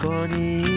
こに